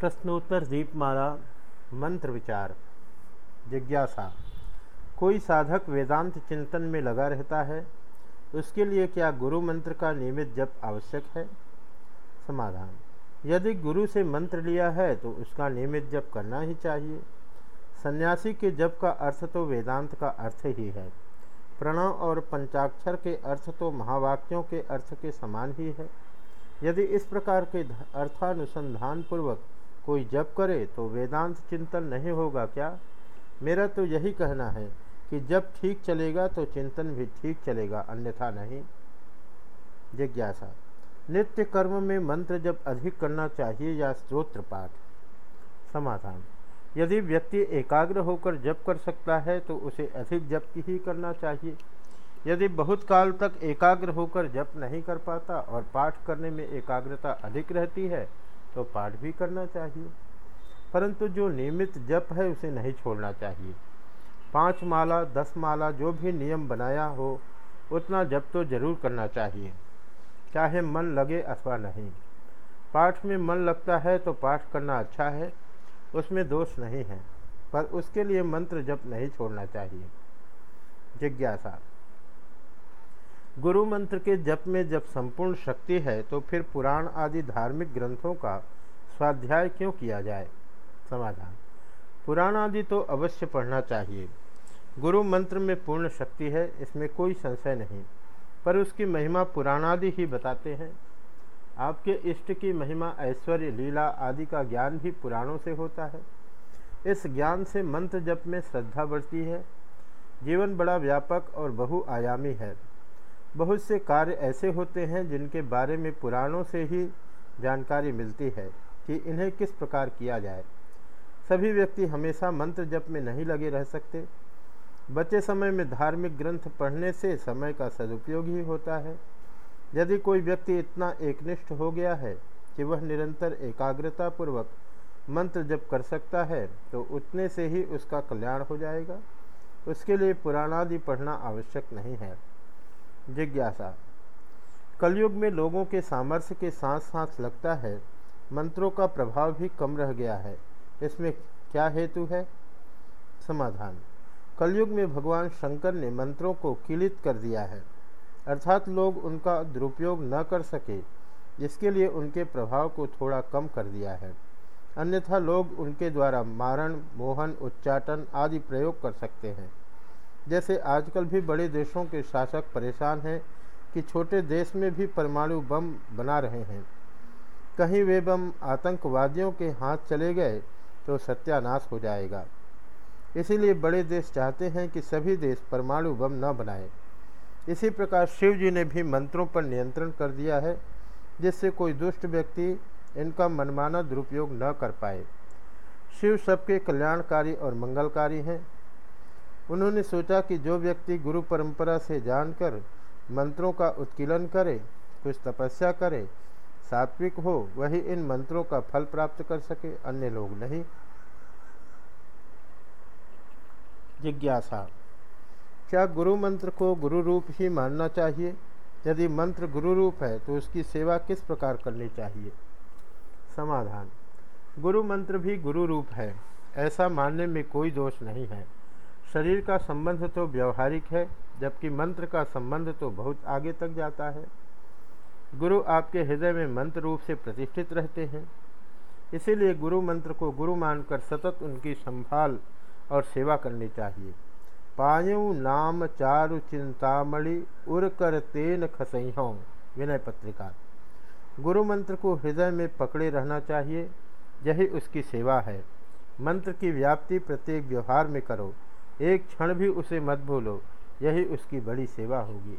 प्रश्नोत्तर दीपमाला मंत्र विचार, जिज्ञासा। कोई साधक वेदांत चिंतन में लगा रहता है, उसके लिए क्या गुरु मंत्र का नियमित जप आवश्यक है? समाधान। यदि गुरु से मंत्र लिया है तो उसका नियमित जप करना ही चाहिए। सन्यासी के जप का अर्थ तो वेदांत का अर्थ ही है। प्रणव और पंचाक्षर के अर्थ तो महावाक्यों के अर्थ के समान ही है। यदि इस प्रकार के अर्थानुसंधान पूर्वक कोई जप करे तो वेदांत चिंतन नहीं होगा क्या? मेरा तो यही कहना है कि जब ठीक चलेगा तो चिंतन भी ठीक चलेगा, अन्यथा नहीं। जिज्ञासा। नित्य कर्म में मंत्र जब अधिक करना चाहिए या स्त्रोत्र पाठ? समाधान। यदि व्यक्ति एकाग्र होकर जप कर सकता है तो उसे अधिक जप ही करना चाहिए। यदि बहुत काल तक एकाग्र होकर जप नहीं कर पाता और पाठ करने में एकाग्रता अधिक रहती है तो पाठ भी करना चाहिए। परंतु जो नियमित जप है, उसे नहीं छोड़ना चाहिए। पाँच माला, दस माला, जो भी नियम बनाया हो, उतना जप तो ज़रूर करना चाहिए। चाहे मन लगे अथवा नहीं। पाठ में मन लगता है तो पाठ करना अच्छा है, उसमें दोष नहीं है। पर उसके लिए मंत्र जप नहीं छोड़ना चाहिए। जिज्ञासा। गुरु मंत्र के जप में जब संपूर्ण शक्ति है तो फिर पुराण आदि धार्मिक ग्रंथों का स्वाध्याय क्यों किया जाए? समाधान। पुराण आदि तो अवश्य पढ़ना चाहिए। गुरु मंत्र में पूर्ण शक्ति है, इसमें कोई संशय नहीं। पर उसकी महिमा पुराणादि ही बताते हैं। आपके इष्ट की महिमा, ऐश्वर्य, लीला आदि का ज्ञान भी पुराणों से होता है। इस ज्ञान से मंत्र जप में श्रद्धा बढ़ती है। जीवन बड़ा व्यापक और बहुआयामी है। बहुत से कार्य ऐसे होते हैं जिनके बारे में पुराणों से ही जानकारी मिलती है कि इन्हें किस प्रकार किया जाए। सभी व्यक्ति हमेशा मंत्र जप में नहीं लगे रह सकते। बचे समय में धार्मिक ग्रंथ पढ़ने से समय का सदुपयोग ही होता है। यदि कोई व्यक्ति इतना एकनिष्ठ हो गया है कि वह निरंतर एकाग्रता पूर्वक मंत्र जप कर सकता है तो उतने से ही उसका कल्याण हो जाएगा। उसके लिए पुराणादि पढ़ना आवश्यक नहीं है। जिज्ञासा। कलयुग में लोगों के सामर्थ्य के साथ साथ लगता है, मंत्रों का प्रभाव भी कम रह गया है। इसमें क्या हेतु है? समाधान। कलयुग में भगवान शंकर ने मंत्रों को किलित कर दिया है। अर्थात लोग उनका दुरुपयोग न कर सके, इसके लिए उनके प्रभाव को थोड़ा कम कर दिया है। अन्यथा लोग उनके द्वारा मारण, मोहन, उच्चाटन आदि प्रयोग कर सकते हैं। जैसे आजकल भी बड़े देशों के शासक परेशान हैं कि छोटे देश में भी परमाणु बम बना रहे हैं। कहीं वे बम आतंकवादियों के हाथ चले गए तो सत्यानाश हो जाएगा। इसीलिए बड़े देश चाहते हैं कि सभी देश परमाणु बम न बनाए। इसी प्रकार शिव जी ने भी मंत्रों पर नियंत्रण कर दिया है, जिससे कोई दुष्ट व्यक्ति इनका मनमाना दुरुपयोग न कर पाए। शिव सबके कल्याणकारी और मंगलकारी हैं। उन्होंने सोचा कि जो व्यक्ति गुरु परंपरा से जानकर, मंत्रों का उत्कीलन करे, कुछ तपस्या करे, सात्विक हो, वही इन मंत्रों का फल प्राप्त कर सके, अन्य लोग नहीं। जिज्ञासा। क्या गुरु मंत्र को गुरु रूप ही मानना चाहिए? यदि मंत्र गुरु रूप है तो उसकी सेवा किस प्रकार करनी चाहिए? समाधान। गुरु मंत्र भी गुरु रूप है। ऐसा मानने में कोई दोष नहीं है। शरीर का संबंध तो व्यवहारिक है, जबकि मंत्र का संबंध तो बहुत आगे तक जाता है। गुरु आपके हृदय में मंत्र रूप से प्रतिष्ठित रहते हैं। इसीलिए गुरु मंत्र को गुरु मानकर सतत उनकी संभाल और सेवा करनी चाहिए। पायु नाम चारु चिंतामणि उर कर तेन खसहों, विनय पत्रिका। गुरु मंत्र को हृदय में पकड़े रहना चाहिए, यही उसकी सेवा है। मंत्र की व्याप्ति प्रत्येक व्यवहार में करो। एक क्षण भी उसे मत भूलो यही उसकी बड़ी सेवा होगी।